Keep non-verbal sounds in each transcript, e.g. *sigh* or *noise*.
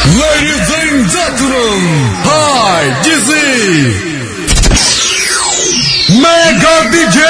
Ladies and gentlemen, hi, this is Mega DJ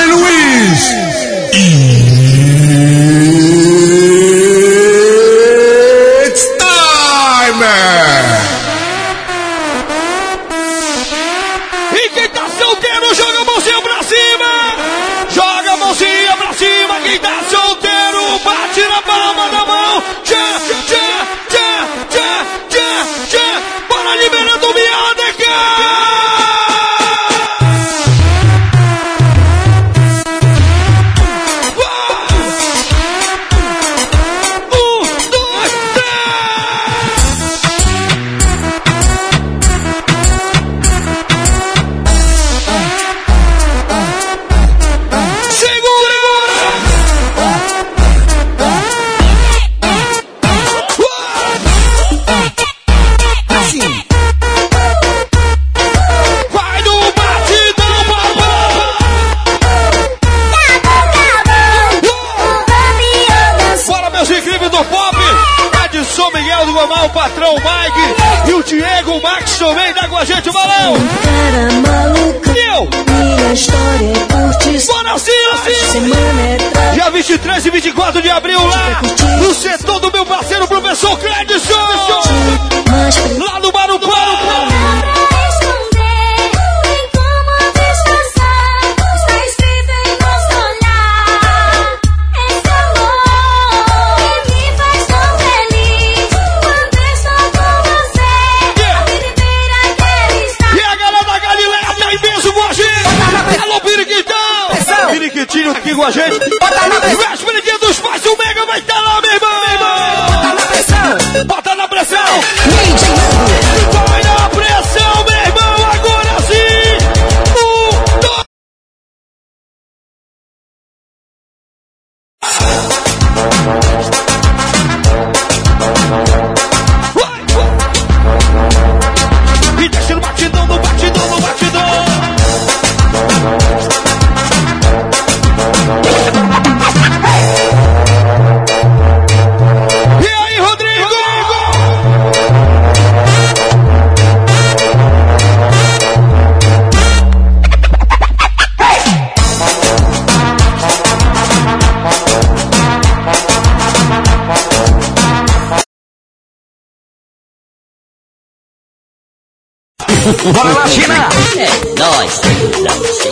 Bora lá, China! É, nós temos a você.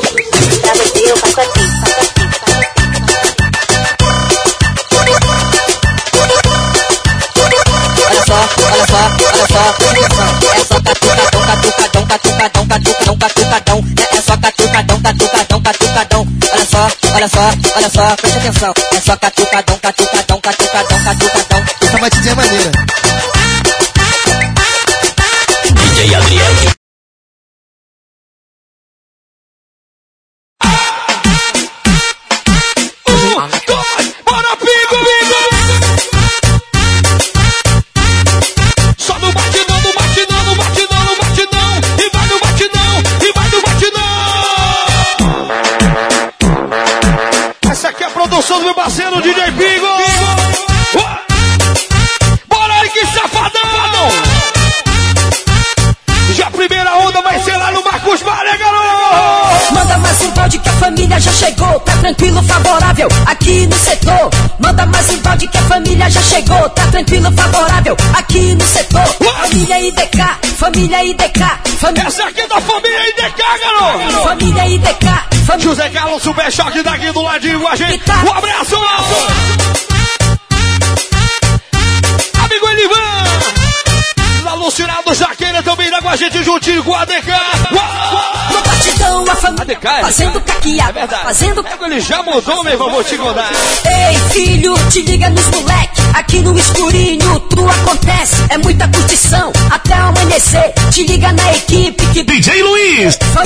Olha só, olha só, olha só, é só catucadão, catucadão, catucadão, catucadão, catucadão, é só catucadão, catucadão, catucadão, olha só, olha só, olha só, presta atenção, é só catucadão, catucadão, catucadão, catucadão, essa batidinha é maneira.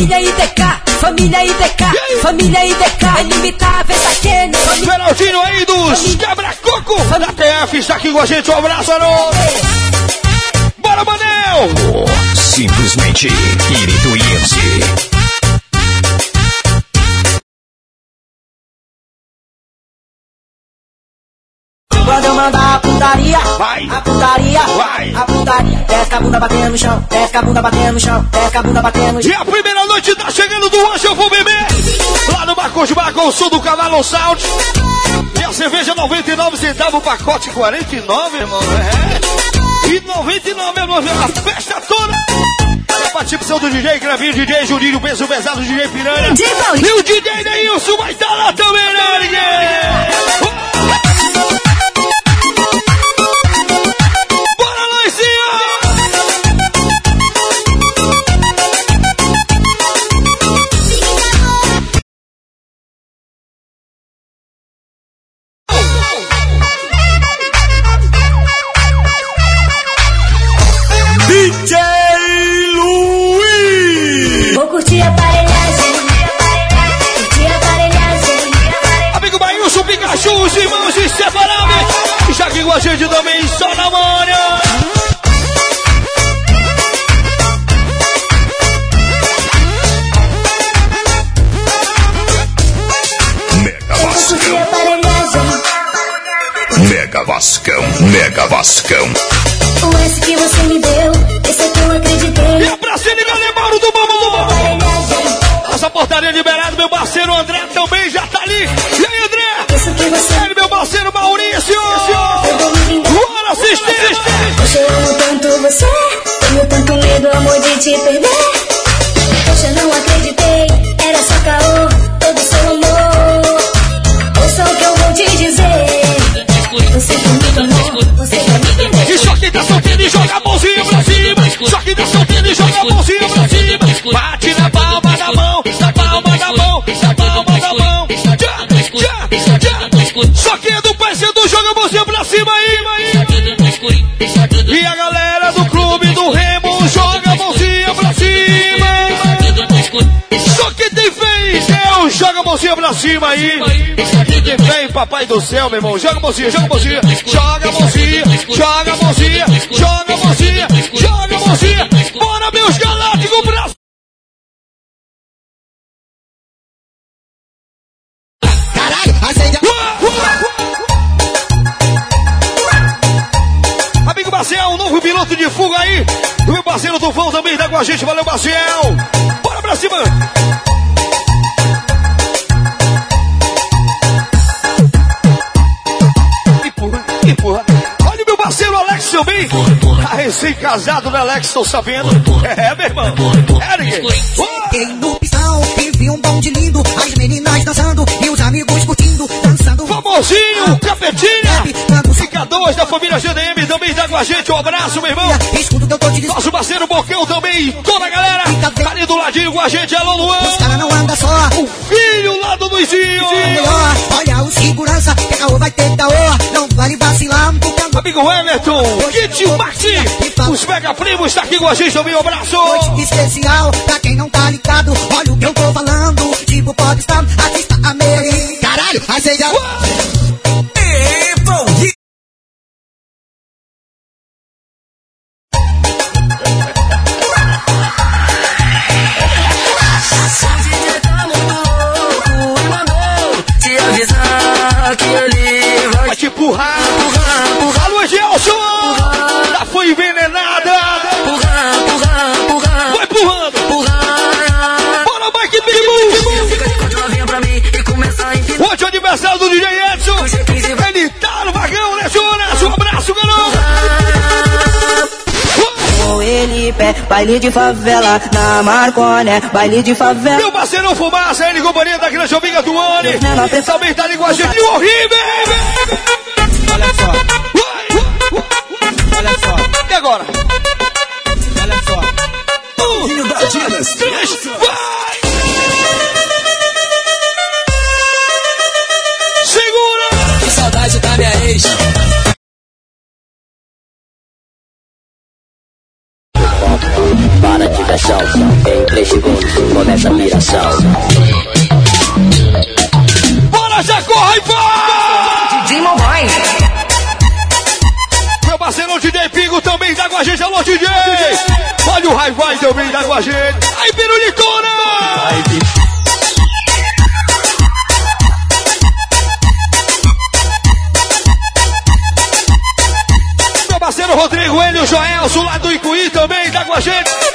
Família IDK, família IDK, família IDK, é limitável essa quente. Geraldinho aí dos Quebra Coco da TF está aqui com a gente, um abraço, Aron! Vai. a putaria. Desce a bunda batendo no chão, desce a bunda batendo no chão, desce a bunda batendo no chão. E a primeira noite tá chegando do Anjo, eu vou beber. Lá no Marcos Bar com o som do Cavalo Sound. E a cerveja 99 centavos, o pacote 49, irmão. É. E 99, meu irmão, a festa toda. Participação do DJ Gravinho, DJ Juninho, peso pesado, DJ Piranha. DJ Paulinho. E o DJ Neilson vai estar lá também, né, ninguém? Papai do Céu, meu irmão, joga a mãozinha, joga a mãozinha, joga a mãozinha, joga a mãozinha, joga a mãozinha, joga a mãozinha. Bora, meus galácticos, Brasil! Caralho, acende Amigo Marcel, um novo piloto de fuga aí. O meu parceiro Tufão também tá com a gente. Valeu, Marcel. Bora pra cima. Também. Tá recém-casado, né, Alex? Tô sabendo. É, meu irmão. É, ninguém. Fiquei no pistão e vi um bonde lindo, as meninas dançando e os amigos curtindo, dançando. Famosinho, Capetinha. Fica dois da família GDM também tá com a gente. Um abraço, meu irmão. Escuta o que eu tô te dizendo. Nosso parceiro Bocão também. Toda a galera. Tá ali do ladinho com a gente. Alô, Luan. Os caras não andam só. O filho lá do Luizinho. Olha o segurança, que caô vai ter caô. Não vale vacilar, porque Amigo Everton, Kit Maxi, os Mega Primos tá aqui com a gente também, um abraço. noite especial, pra quem não tá ligado, olha o que eu tô falando. Tipo popstar, artista americano. Caralho, acende a... Te avisar que ele vai Vai te empurrar. Empinar. Hoje o aniversário do DJ Edson. Ele tá no vagão, né, Jonas? Um abraço, garoto. Com ele, pé, baile de favela, na Marconé, baile de favela. Meu parceirão Fumaça, ele companhia da grande amiga do Oni. Também tá ali com a gente. E o horrível. Olha só, olha só, E agora? olha só. Um, dois, três, vai! Da minha ex. Para de caixão, em 3 segundos começa a piração. Bora, já corre, vai! Demon Boy. Meu parceiro DJ Pingo também tá com a gente. Alô, DJ! Olha o Hi-Fi também tá com a gente. Aí, Pirulitona! Alô, Rodrigo, ele, o Joelson, lá do Icuí também, tá com a gente.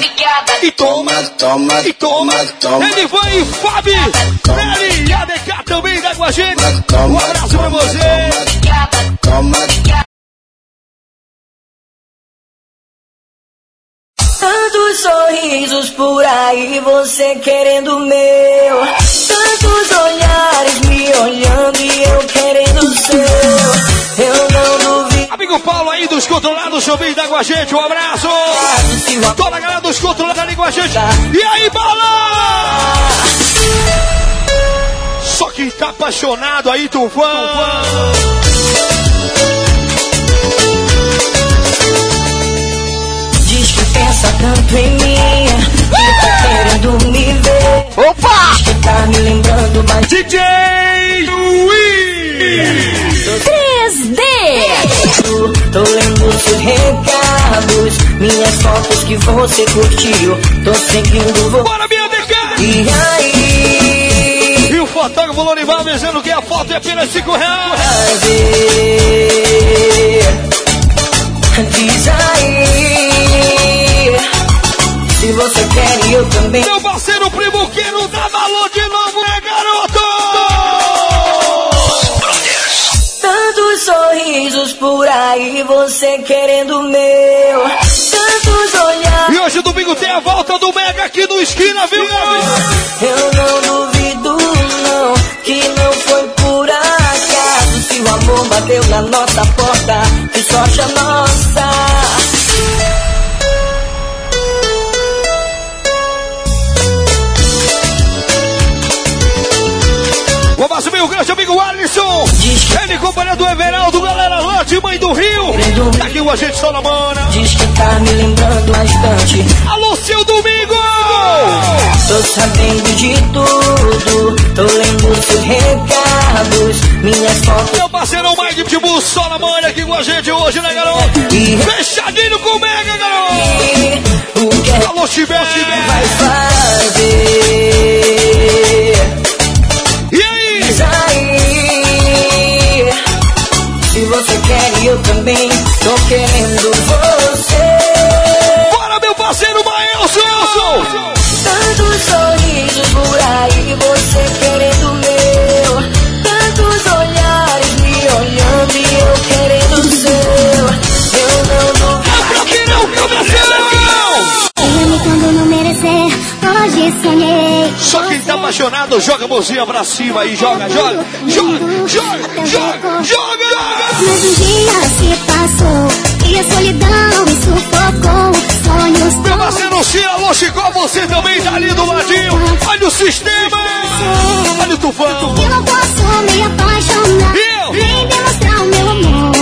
Toma, E toma, toma, toma, e toma. toma. Ele vai, Fábio. Nelly e a DK também tá com a gente. Um abraço pra você. Toma, Tantos sorrisos por aí, você querendo o meu. Tantos olhares me olhando e eu querendo o seu. Eu não. Amigo Paulo aí dos controlados também tá com a gente. Um abraço. Toda a galera dos controlados ali com a gente. E aí, Bala! Só quem tá apaixonado aí, Tufão. Diz que pensa tanto em mim, que tá querendo me ver. Opa! Diz que tá me lembrando, mas DJ Luiz! 3D. Tô lendo seus recados, minhas fotos que você curtiu. Tô seguindo você. Bora, minha DK! E aí? E o fotógrafo Lorival dizendo que a foto é apenas 5 reais. Diz aí Se você quer e eu também Meu parceiro primo que não dá valor de novo, né, por aí Você querendo meu. Tantos olhares. E hoje domingo tem a volta do Mega aqui no Esquina, viu, Gabi? Eu não duvido não Que não foi por acaso. Se o amor bateu na nossa porta Que sorte a nossa Um abraço, meu grande amigo Alisson. Ele companhia do Everaldo, galera lá de Mãe do Rio. Tá aqui com a gente, só na mana. Diz que tá me lembrando bastante Alô, seu domingo! Tô sabendo de tudo, tô lendo seus recados, minhas fotos Meu parceirão Mike Pitbull, só na aqui com a gente hoje, né, garoto? Fechadinho com o Mega, garoto! tiver. vai fazer. Apaixonado, joga a mãozinha pra cima aí, joga, joga, joga, joga, joga, joga! Mas um dia se passou e a solidão me sufocou. Sonhos Meu parceiro Cielo Chicó, você também tá ali do ladinho. Olha o sistema! Olha o tufão! Eu não posso me apaixonar. Eu? Nem demonstrar o meu amor.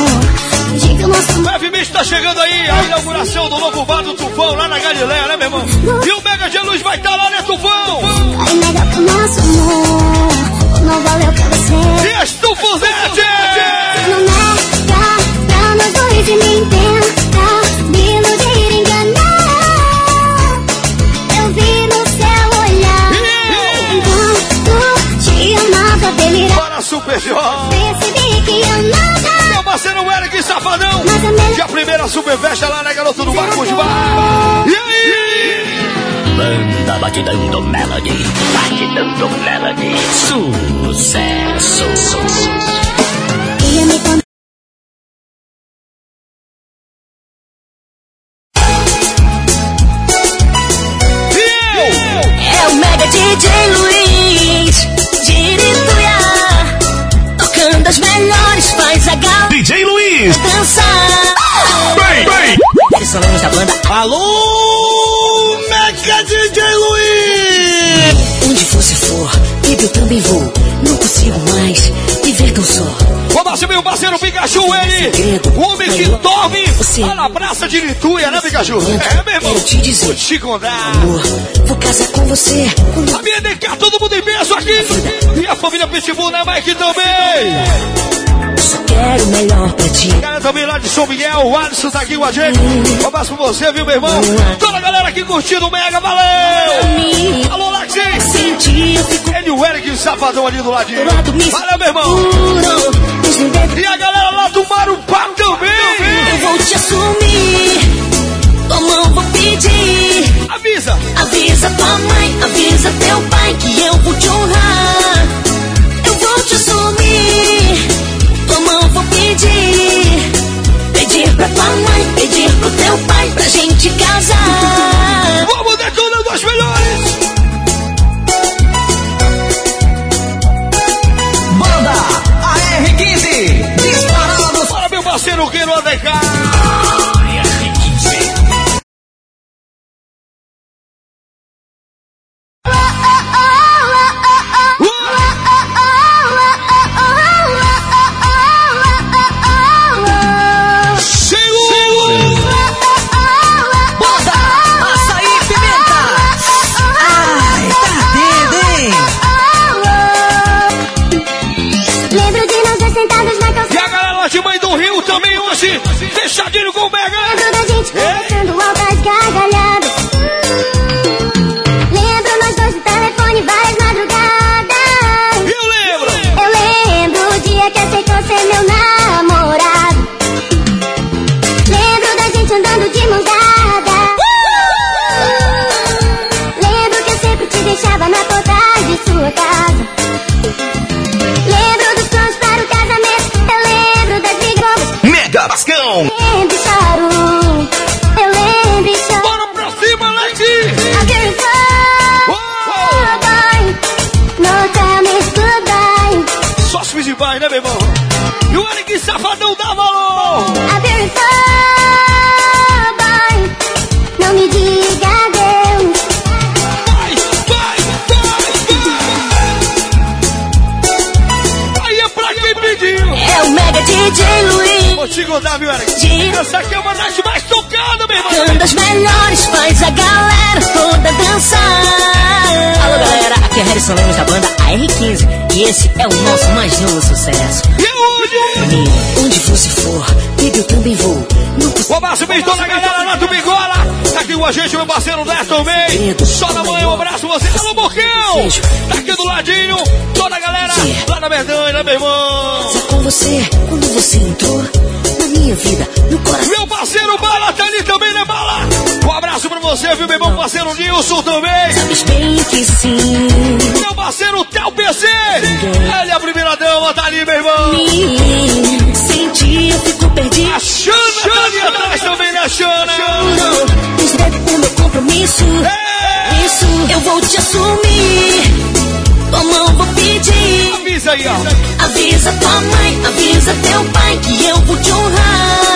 Brevemente tá chegando aí a inauguração do novo bar do Tufão lá na Galileia, né, meu irmão? E Mega de Luz vai estar tá lá, né, Tufão? vai negar pro nosso amor. Não valeu pra você. E as Tufuzete! Não nega pra nós dois e nem tenta me iludir e enganar. Eu vi no seu olhar. Enquanto te amava, delirar. Para Super Jovem! Percebi que eu nada. Meu parceiro Eric Safadão! Mas a melhor. E a primeira super festa lá, né, garoto do Marcos Bar? E? Banda Batidão do Melody. Batidão do Melody. Sucesso. Ia meu parceiro Pikachu, ele! O homem que dorme lá na praça de Lituia, né, Pikachu? É, meu irmão! Quero te dizer, Vou te contar! amor, vou casar com você. Quando A minha DK, todo mundo em peso aqui! E a família Pitbull, né, Mike, também! só quero o melhor pra ti. Galera também lá de São Miguel, o Alisson tá aqui com a gente. Um abraço pra você, viu, meu irmão? Toda a galera aqui curtindo o Mega, valeu! Alô, Laxi! Fico Ele e o Eric, o safadão ali do ladinho. Valeu, meu irmão! E a galera lá do Marupá eu também! vou te assumir. Tua mão vou pedir. Avisa! Avisa tua mãe, avisa teu pai que eu vou te honrar. Eu vou te assumir. Tua mão vou pedir. Pedir pra tua mãe, pedir pro teu pai pra gente casar. Parceiro esse é o nosso mais novo sucesso. E? Amigo, onde você for, baby, eu também vou. O abraço bem toda a galera lá do Bigola! Tá aqui o a gente, meu parceiro Neto também. Só na manhã, um abraço você. Alô, Bocão! Tá aqui do ladinho, toda a galera lá na Verdade, meu irmão. Com você, quando você entrou na minha vida, no coração. Meu parceiro Bala você, viu, meu irmão? Parceiro Nilson também. Sabes bem que sim. Meu parceiro Tel PC. Ele é a primeira dama, tá ali, meu irmão. Me senti, eu fico perdido. A Xana tá ali atrás também, né, Xana? Desdeve o meu compromisso. É. Isso eu vou te assumir. Tua mão vou pedir. Avisa aí, ó. Avisa tua mãe, avisa teu pai que eu vou te honrar.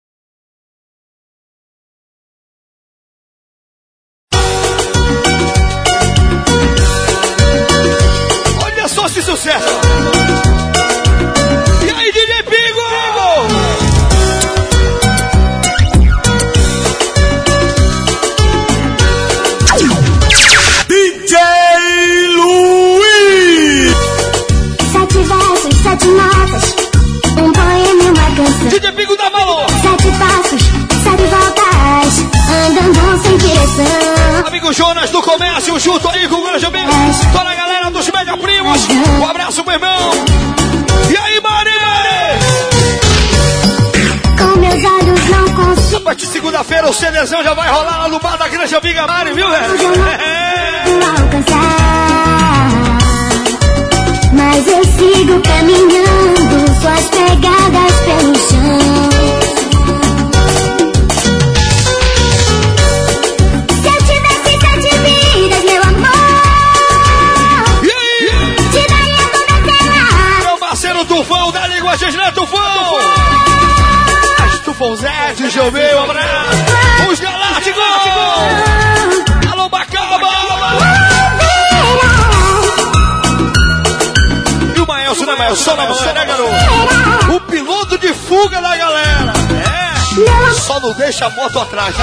DJ Pingo da Balão. Sete passos, sete voltas, andando sem direção. Amigo Jonas do Comércio, junto aí com o grande amigo. Toda a galera dos Mega Primos. Um abraço, meu irmão. E aí, Mari? Com meus olhos não A consigo partir de segunda-feira o CDzão já vai rolar lá no bar da grande amiga Mari, viu, velho? É. Mas eu sigo caminhando, suas pegadas pelo chão. Tufão, da língua, gente, né, Tufão? As Tufãozetes, eu meu um abraço. Os Galácticos! Alô, Bacaba! E o Né, Maelson? Só na você, né, garoto? O piloto de fuga da galera. É. Só não deixa a moto atrás?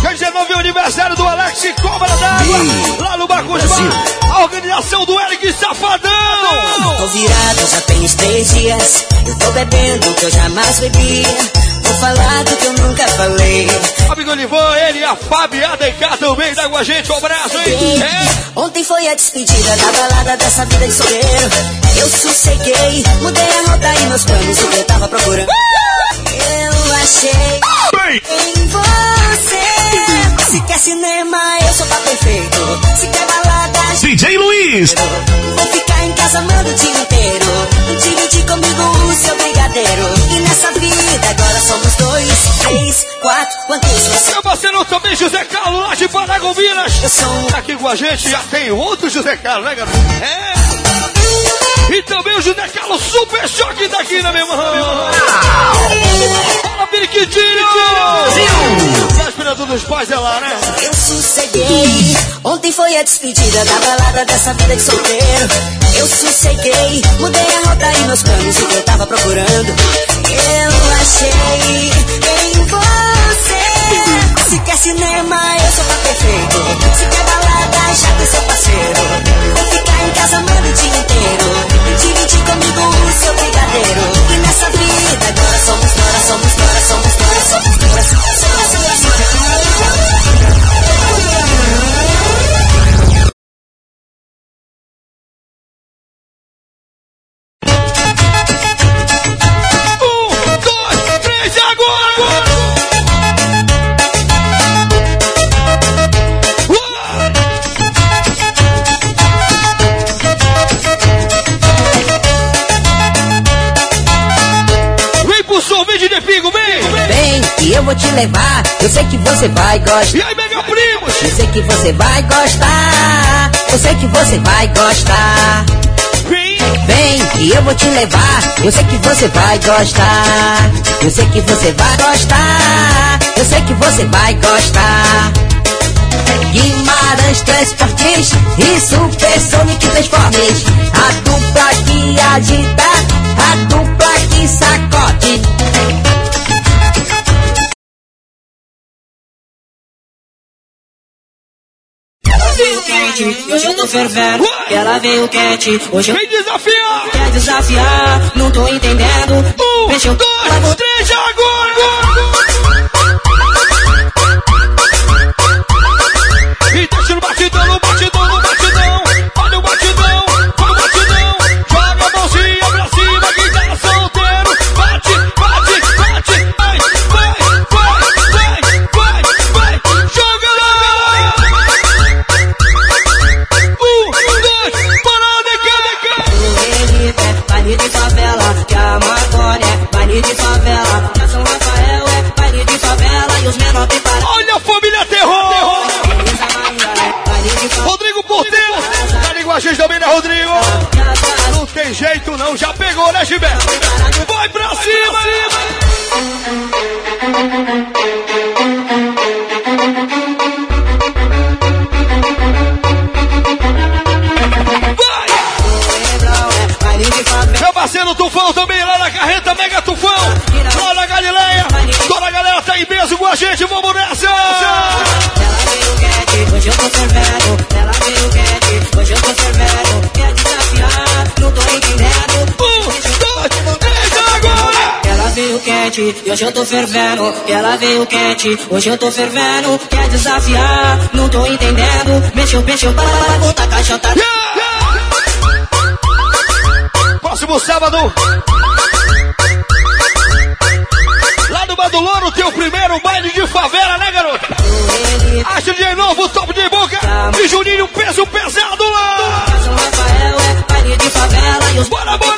Dia 19 é o aniversário do Alex Cobra d'Água, lá no Bacus Bar. A organização do Eric Safadão. Tô virado, já tem uns três dias. Eu tô bebendo o que eu jamais bebi. Vou falar do que eu nunca falei. Amigo Livan, ele e a Fábio e DK também tá com a gente. Um abraço, hein? É. Ontem foi a despedida da balada dessa vida de solteiro. Eu sosseguei, mudei a rota e meus planos, o que eu tava procurando. Eu achei em você. Se quer cinema, eu sou tá perfeito. Se quer balada, DJ Luiz. Vou ficar em casa amando o dia inteiro. Divide comigo o seu brigadeiro. E nessa vida agora somos dois, três, quatro. Quantos você? Meu parceiro também, José Carlos, lá de Paragominas. Eu sou um Tá aqui com a gente, já tem outro José Carlos, né, garoto? É. E também o José Carlos Super Choque tá aqui, né, meu irmão? Fala, Periquitinho! Véspera dos pais lá, né? Eu sosseguei. Ontem foi a despedida da balada dessa vida de solteiro. Eu sosseguei, mudei a rota e meus planos, o que eu tava procurando. Eu achei em você. Se quer cinema, eu sou tá perfeito. Se quer balada, já tem seu parceiro. Vou ficar em casa amando o dia inteiro. Dividir comigo o seu brigadeiro. E nessa vida agora somos nós, somos nós, somos nós, somos nós, somos nós, somos nós. Que eu vou te levar. Eu sei que você vai gostar. E aí, Mega Primos? Eu sei que você vai gostar. Eu sei que você vai gostar. Vem! Vem, que eu vou te levar. Eu sei que você vai gostar. Eu sei que você vai gostar. Eu sei que você vai gostar. Guimarães Transportes e Supersonic Transportes. A dupla que agita, a dupla que sacode. quente, hoje eu tô fervendo. E ela veio quente, hoje eu. Vem desafiar! Quer desafiar? Não tô entendendo. Um, Deixa eu... dois, três, agora! agora. quente, e hoje eu tô fervendo, que ela veio quente, hoje eu tô fervendo, quer desafiar, não tô entendendo, mexeu, mexeu, para, volta a caixa. Tá- Próximo sábado, lá do Baduloro, teu primeiro baile de favela, né garoto? Acho de novo, top de boca, e Juninho, peso pesado lá! É bora, bora!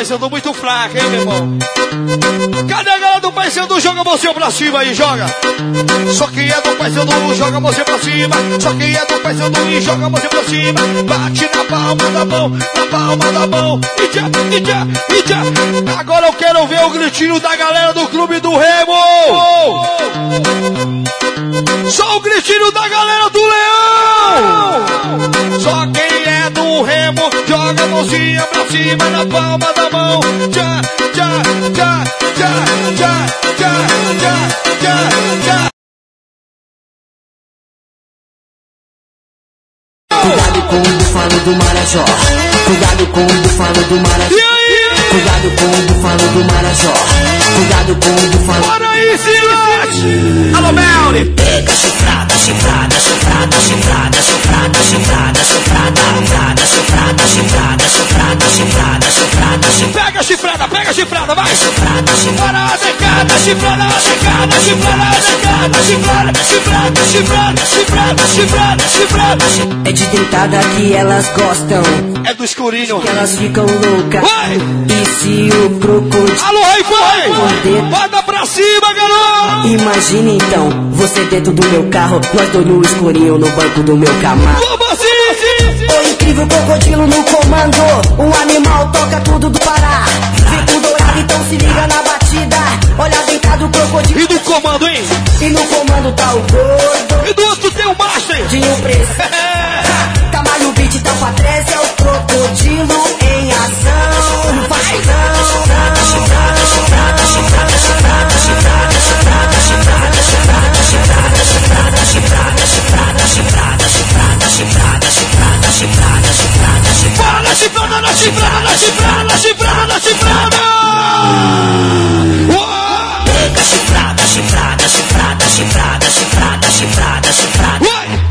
Do muito fraca, hein, meu irmão? Cadê a galera do Paysandu? Joga a mãozinha pra cima aí, joga. Só quem é do Paysandu, joga a mãozinha pra cima. Só quem é do Paysandu e joga a mãozinha pra cima. Bate na palma da mão, na palma da mão. E já, e já, e já. Agora eu quero ver o gritinho da galera do Clube do Remo. Só o gritinho da galera Joga a mãozinha pra cima na palma da mão. Tchá, tchá, tchá, tchá, tchá, tchá, tchá, tchá, tchá. Cuidado com o búfalo do Marajó. Cuidado com o búfalo do Marajó. E? Cuidado com o búfalo do Marajó. Cuidado com o búfalo. Bora aí, Silas! Alô, Melly! Pega chifrada, chifrada, chifrada, chifrada, chifrada, chifrada, chifrada, chifrada, chifrada, chifrada, chifrada, chifrada, chifrada, chifrada. Pega a chifrada, pega chifrada, vai! Chifrada, chifrada, Bora, decada, chifrada, decada, chifrada, decada, chifrada, chifrada, chifrada, chifrada, chifrada, chifrada. É de dentada que elas gostam, É do escurinho. que elas ficam loucas. Vai! Se o crocodilo. Alô, aí, foi! Bota pra cima, garoto! Imagine então, você dentro do meu carro, nós dois no escurinho no banco do meu Camaro. Vamos assim! O incrível crocodilo no comando, o animal toca tudo do Pará. Fico dourado, então se liga na batida. Olha deitado o crocodilo. E do comando, hein? E no comando tá o gordo, E do outro tem o Master! Dinho preço. Tamalho *laughs* beat, tá pra trás, é o crocodilo em ação. Vai, Bora na chifrada, na chifrada, na chifrada, na chifrada, na chifrada! Uou! Pega chifrada, chifrada, chifrada, chifrada, chifrada, chifrada, chifrada.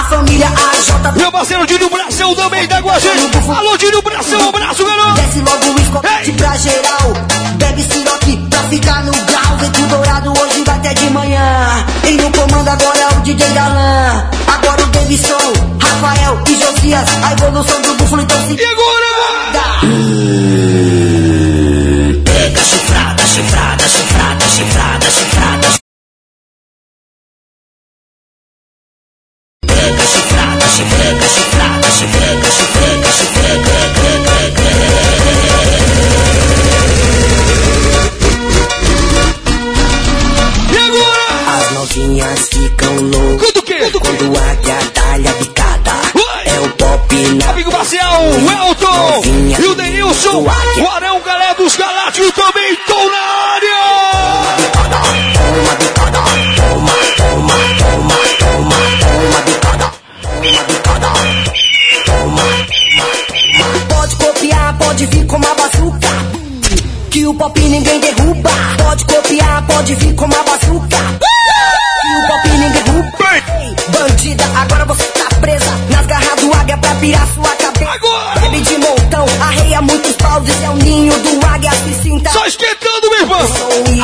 A família AJ Meu parceiro Dinho Brasil também tá com a gente. Alô, Dinho Brasil, um abraço, garoto! Desce logo o escopete Ei! pra geral. Bebe siroque pra ficar no grau. Vento dourado hoje vai até de manhã. E no comando agora é o DJ Galan. Agora o Davidson, Rafael e Josias. A evolução do búfalo então se E agora? Pega chifrada, chifrada, chifrada, chifrada, chifrada. Chifrega, chifrada, chifrega, chifrega, chifrega. E agora? As novinhas ficam loucas Quando o quê? quando a picada. É o pop na Amigo Marcial, o Elton e o Denilson, o Arão pode vir com uma bazuca. Que o pop ninguém derruba. Bandida, agora você tá presa nas garras do águia pra pirar sua cabeça. Agora! Bebe de montão, arreia muitos esse é o ninho do águia, se sinta. Só esquentando, meu irmão!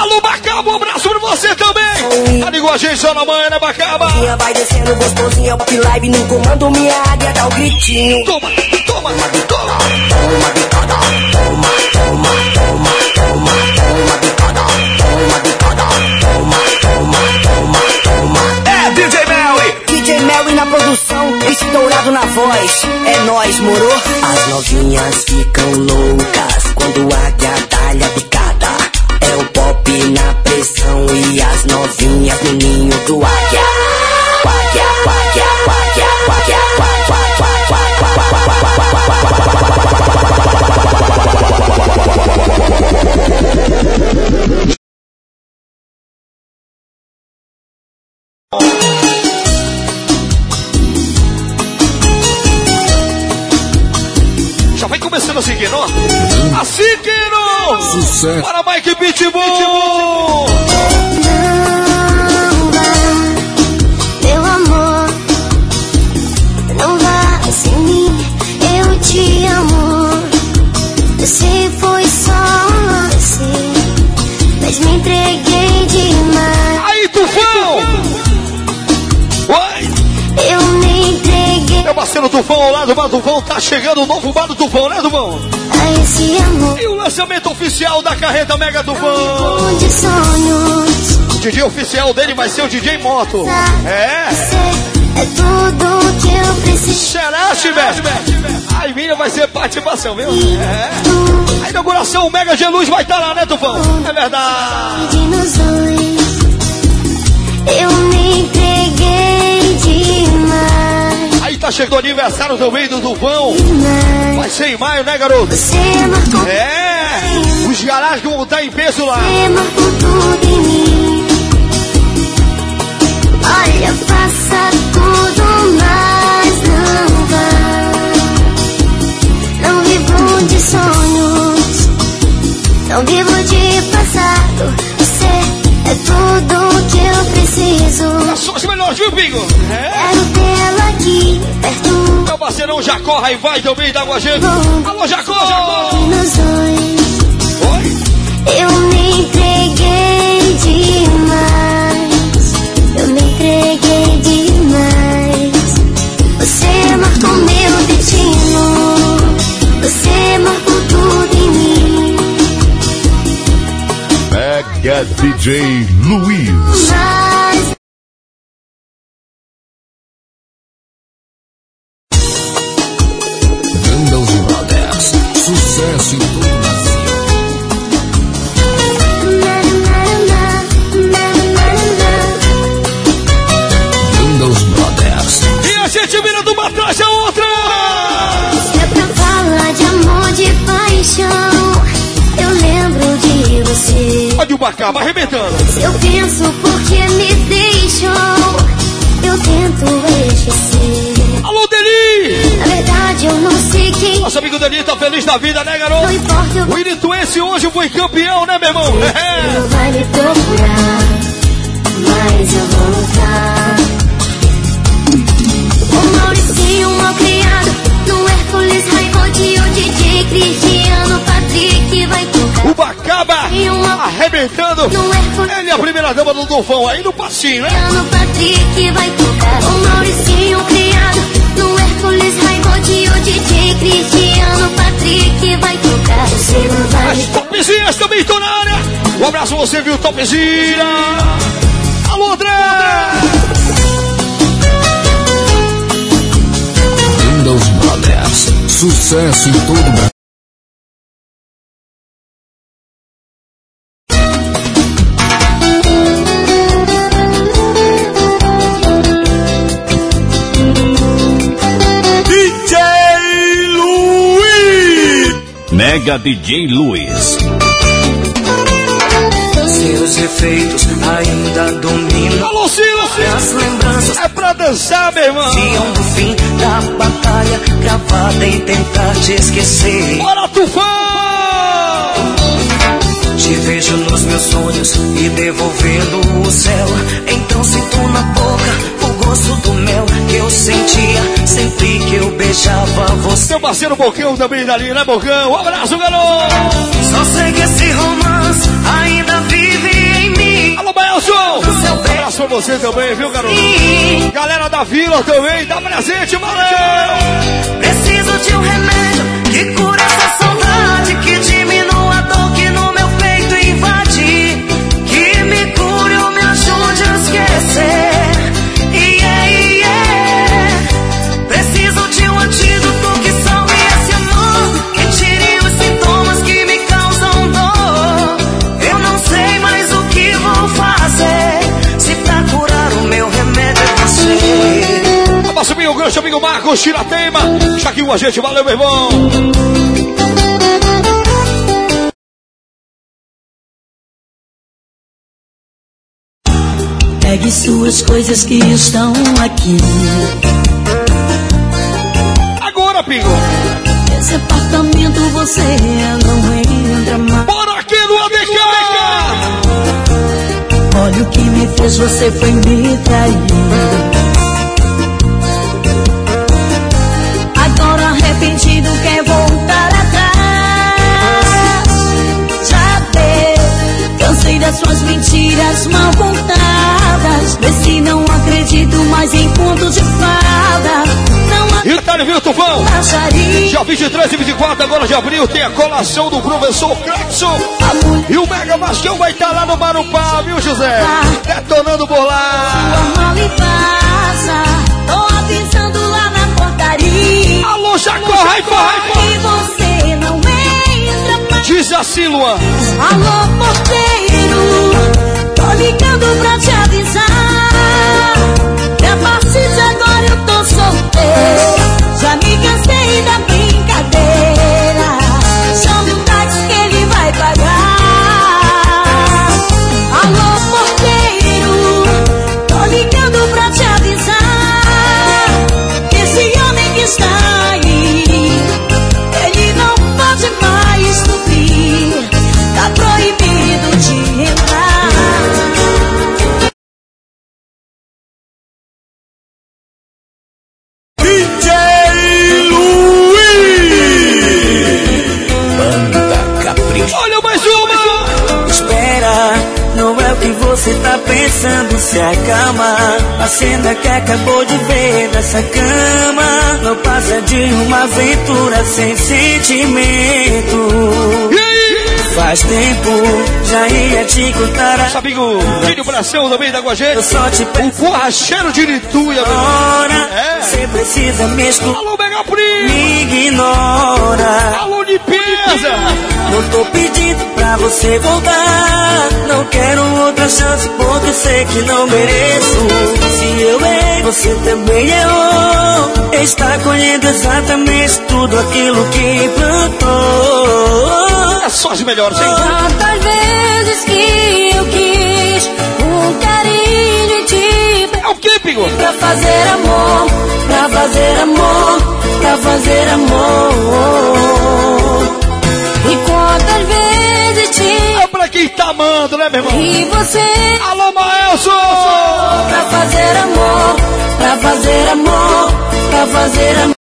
Alô, Bacaba, um abraço pra você também! Tá ligado a gente só na manhã, né, Bacaba? Minha vai descendo gostosinho, é o pop live no comando, minha águia dá o gritinho. Toma, toma, toma! Toma bicada, toma, toma, toma, toma, produção, esse dourado na voz, é nós, moro? As novinhas ficam loucas quando a águia talha picada. É o pop na pressão e as novinhas no ninho do águia. sir. What Tufão ao lado, o Tufão tá chegando o novo bar do Tufão, né, esse amor E o lançamento oficial da carreta Mega de sonhos. O DJ oficial dele vai ser o DJ Moto. É! É tudo que eu preciso. Será, Chivete? A Emília vai ser participação, viu? É. A inauguração, o Mega G Luz vai estar lá, né, Tufão? É verdade. de. Eu me entreguei demais. Aí tá chegando o aniversário também do Duvão. Vai ser em maio, né, garoto? É, os garagens vão estar em peso lá. Olha, faça tudo, mas não vá. Não vivo de sonhos, não vivo de passado. Você é tudo que eu preciso. Só os melhores, viu, Pingo? É. Aqui perto. Meu parceirão Jacó aí vai também dar com a gente. Alô, Jacó! Ilusões. Oi? Eu me entreguei demais. Eu me entreguei demais. Você marcou meu destino. Você marcou tudo em mim. Mega DJ Luiz. Mas da vida, né, garoto? O Irituense hoje foi campeão, né, meu irmão? É. não vai me procurar, mas eu vou voltar. O Mauricinho mal criado, no Hércules o Cristiano Patrick vai tocar. O Bacaba arrebentando. Hércules Ele é a primeira dama do Dufão aí no passinho, né? Patrick vai tocar. O Mauricinho criado, o DJ Cristiano Patrick vai tocar. Você não vai As topzinhas também estão na área. Um abraço a você, viu, topzinha? Alô, André! Windows Brothers. Sucesso em todo o Brasil. Mega DJ Luiz. Seus efeitos ainda dominam Alô, Silas! as lembranças É pra dançar, meu irmão! Iam no fim da batalha Gravada em tentar te esquecer Bora, Tufão! Te vejo nos meus sonhos e devolvendo o céu Então sinto na boca gosto do mel Que eu sentia sempre que eu beijava você Meu parceiro Bocão também dali, né, Bocão? Um abraço, garoto! Só sei que esse romance ainda vive em mim Alô, Baelson! Seu Um abraço pra você também, viu, garoto? bem Galera da Vila também, tá presente, valeu! Preciso de um remédio que cure essa saudade, que diminua a dor que no meu peito invade, que me cure ou me ajude a esquecer. Amigo Gancho, amigo Marcos, tira a teima. Está aqui com a gente, valeu, meu irmão. Pegue suas coisas que estão aqui. Agora, Pingo. Esse apartamento você não entra mais. Bora aqui no ADK. Olha o que me fez, você foi me trair. Das suas mentiras mal contadas. Vê se não acredito mais em contos de fada. Não tá viu, Tufão? Dia 23 e 24 agora de abril tem a colação do professor Clexon. E o Mega Bascão vai estar lá no Marupá, viu, José? Detonando por lá. mal e passa. Tô avisando lá na portaria. Alô, Jacó, vai, vai, vai. Você não entra mais. Diz assim, Luan. Alô, porteiro, tô ligando pra te avisar. Que a partir de agora eu tô solteiro. Te contar Nosso amigo Filho Brasil também tá com a gente. Eu só te O borracheiro de agora. É. Você precisa me escutar. Alô, Mega! Me ignora. Alô, limpeza! Não tô pedindo pra você voltar. Não quero outra chance porque sei que não mereço. Se eu errei, você também errou. Está colhendo exatamente tudo aquilo que plantou. Só as melhores, hein? Quantas vezes que eu quis um carinho de ti É o quê, Pingo? pra fazer amor, pra fazer amor, pra fazer amor. E quantas vezes te É pra quem tá amando, né, meu irmão? e você Alô, Maelson! pra fazer amor, pra fazer amor, pra fazer amor.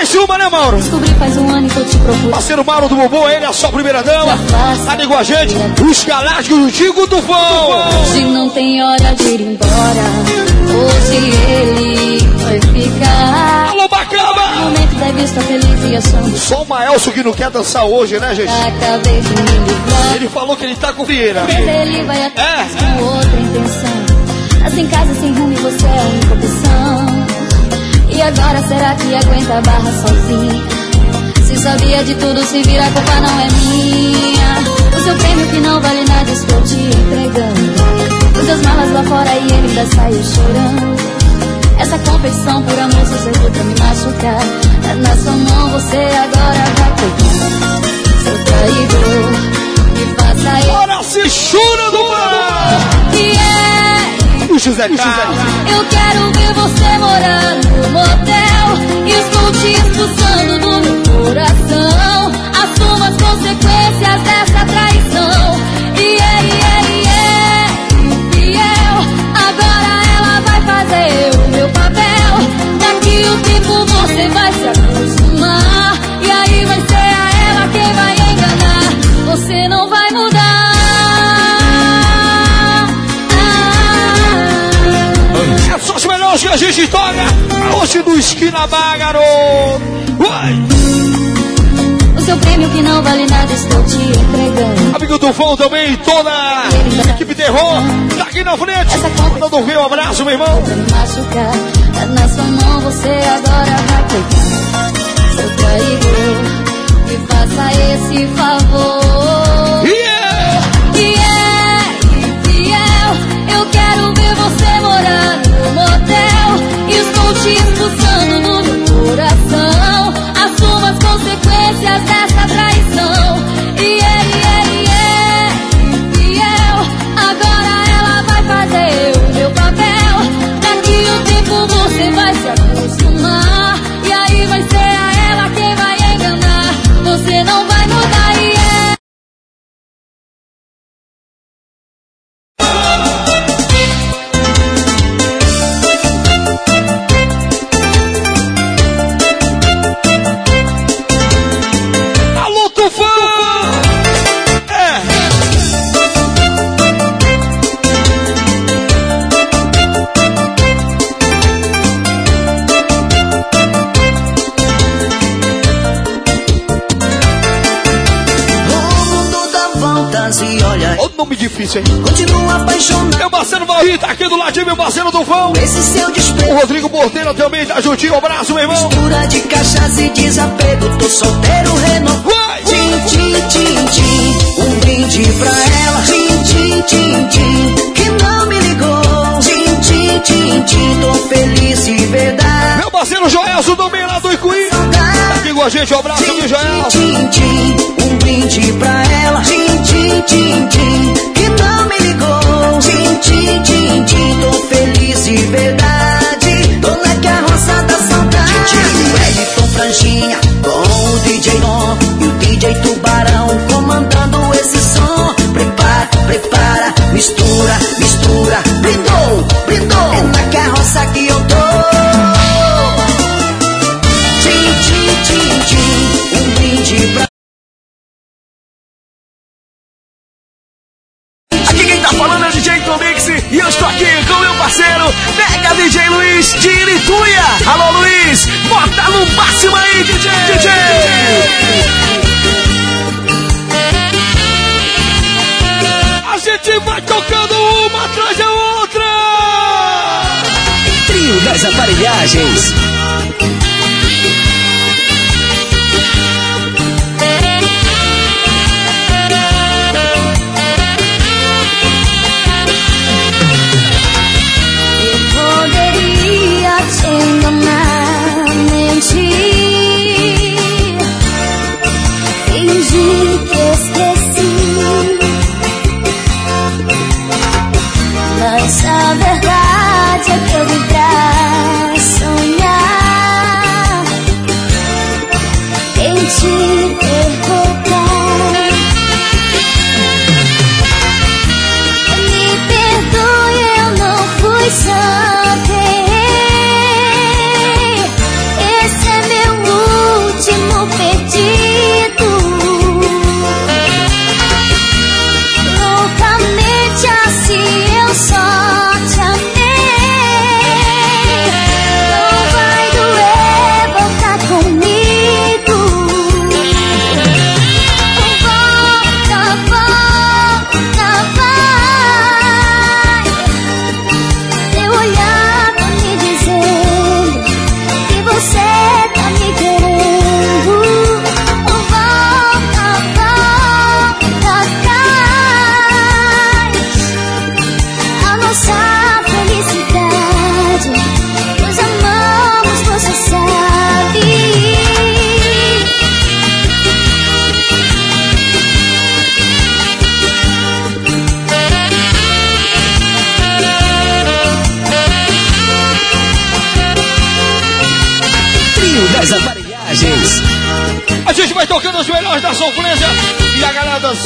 Mais uma, né, Mauro? Descobri faz um ano que eu te procuro. Parceiro Mauro do Bobô, ele é a sua primeira dama. Tá com a gente, os galácticos do Tigo do Vão. Hoje não tem hora de ir embora. Hoje ele vai ficar. Alô, Bacaba! No momento deve estar feliz e achando Só o Maelson que não quer dançar hoje, né, gente? acabei de me livrar. Ele falou que ele tá com Vieira. Mas ele vai atrás É, com outra intenção. Mas em casa sem rumo e você é a única opção. E agora será que aguenta a barra sozinha? Se sabia de tudo, se vira, a culpa não é minha. O seu prêmio que não vale nada, estou te entregando. Os seus malas lá fora e ele ainda saiu chorando. Essa competição por amor só serviu pra me machucar. É Na sua mão você agora vai pegar. Seu traidor, me faça isso. Ora se chura do mar! É O José Carlos. eu quero ver você morar no motel. Estou te expulsando do meu coração. Assuma as consequências dessa traição. E é, e é, e é, infiel. Agora ela vai fazer o meu papel. Daqui o tempo você vai se acostumar. A gente toca. Hoje do Esquina Bar, garoto. O seu prêmio que não vale nada estou te entregando. Amigo do Vão também, toda a equipe terror, tá aqui na frente. Mandando ver um abraço, meu irmão. Machucar, é na sua mão você agora vai pegar. Seu traidor, me faça esse favor. Yeah! E é infiel, eu quero ver você morar no motel. Te expulsando do meu coração. Assuma as consequências dessa Alô, Tufão! Nome difícil, hein? continua apaixonado. Meu parceiro Valdir tá aqui do ladinho, meu parceiro Tufão. Esse seu desprezo. O Rodrigo Porteira também tá juntinho. Um abraço, meu irmão. Mistura de cachaça e desapego, tô solteiro, renovado. Tim, tim, tim, tim, um brinde pra ela. Tim, tim, tim, tim, que não me ligou. Tim, tim, tim, tim, tô feliz de verdade. Meu parceiro Joelson também lá do Icuí. Tá aqui com a gente. Um abraço, meu Joelson. Tim, tim, ela. Tim, tim,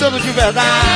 dançando de verdade.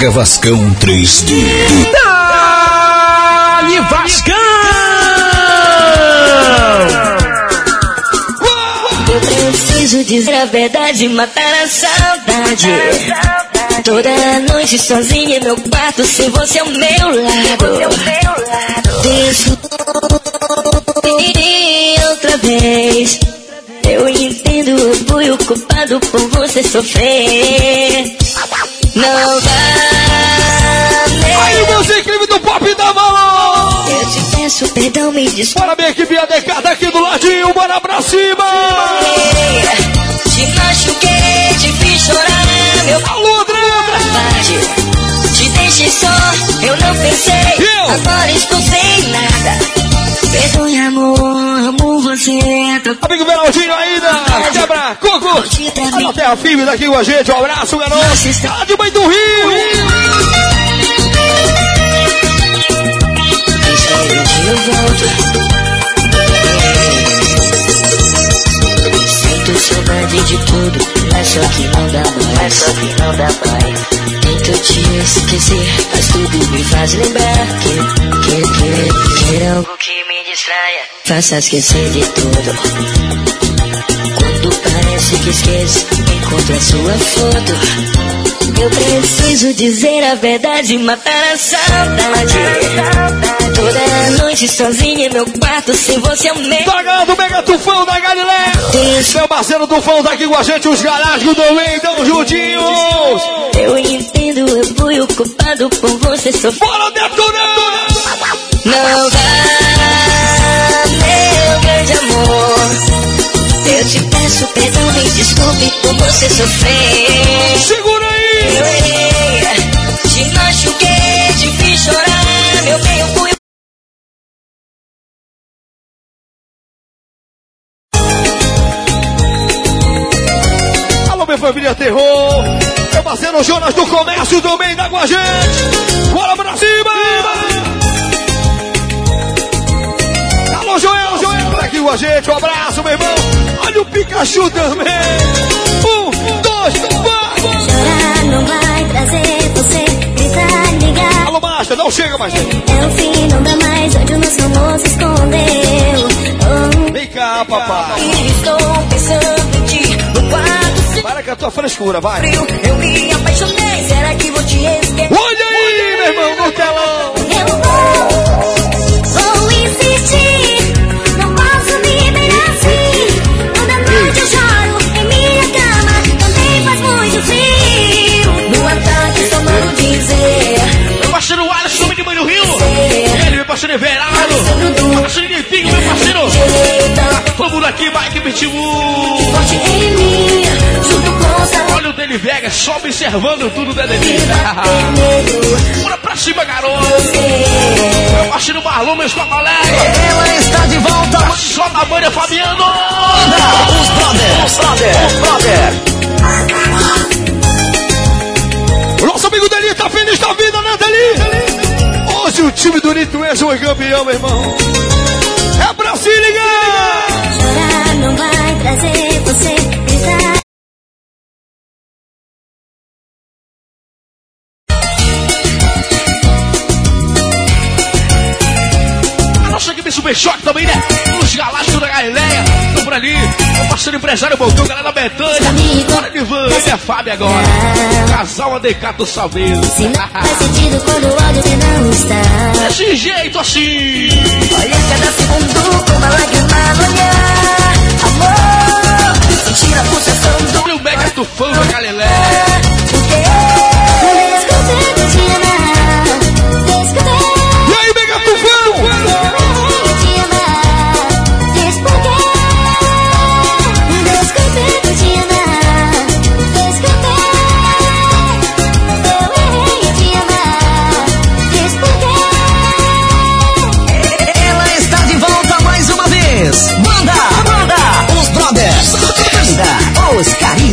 Mega Vascão 3D. Dali Vascão! Eu preciso dizer a verdade, matar a saudade. Toda noite sozinha em meu quarto, sem você ao meu lado. Deixo e outra vez. Eu entendo, eu fui o culpado por você sofrer. Não dá. Aí, meus incríveis do pop da mão! Eu te peço perdão, me desculpa. Bora, minha equipe ADK daqui do ladinho, bora pra cima! Te machuquei, te fiz chorar, meu Alô, André! Te deixei só, eu não pensei. Eu? Agora estou sem nada. Perdoe, amor, amo você. Amigo Veraldinho ainda, quebra coco. Olha a firme daqui com a gente, um abraço, garoto. Lá de Mãe do Rio. Sinto saudade de tudo, é só que não dá mais. É só que não dá mais. Tento te esquecer, mas tudo me faz lembrar que, que, que, quer algo que me distraia, faça esquecer de tudo. Parece que esqueço, encontro a sua foto. Eu preciso dizer a verdade, matar a saudade. Toda noite sozinha em meu quarto, sem você é o meu. Tá ganhando o Mega Tufão da Galileia. Meu parceiro Tufão tá aqui com a gente, os galácticos também, tão juntinhos. Eu entendo, eu fui o culpado por você sofrer. Bora detonando! Não dá, vi por você sofrer. Segura aí! Eu errei, te machuquei, te fiz chorar. Meu bem, eu fui. Alô, minha família Terror! Meu parceiro Jonas do Comércio também tá com a gente! Bora pra cima! Alô, aqui com a gente, um abraço, meu irmão! Olha o Pikachu também! Um, dois, vai! Chorar não vai trazer você. Gritar, ligar. Alô, Master, não chega mais! É o fim, não dá mais. Onde o nosso amor se escondeu. Vem cá, papai! Estou pensando em ti no quarto Para com a tua frescura, vai! frio. Eu me apaixonei, será que vou te esquecer? Olha aí, meu irmão, no telão! Eu vou, vou insistir. Parceiro Everaldo! Parceiro Limpinho, meu parceiro! Vamos aqui, Mike Pitbull! Forte em mim, junto com saudade. Olha o Dani Vegas, só observando tudo da Denise. *laughs* Bora pra cima, garoto! Meu parceiro Marlon, meus colegas! Ela está de volta. Só na banha, Fabiano! Os brothers. Os brothers. Os brothers. O nosso amigo Deli tá feliz da vida, time do Nituense é campeão, meu irmão. É ligar! Chorar não vai trazer Super Choque também, né? Os Galácticos da Galileia. Estão por ali. O parceiro empresário Bocão, galera da Betânia. Bora de van, e a Fábio agora. Casal ADK do Salveiro. Se não faz sentido quando o ódio você não está. Desse jeito assim. Olha cada segundo com uma lágrima no olhar. Amor, sentir a pulsação do Olha o mega tufão da Galileia. Desculpa de te amar. Desculpa.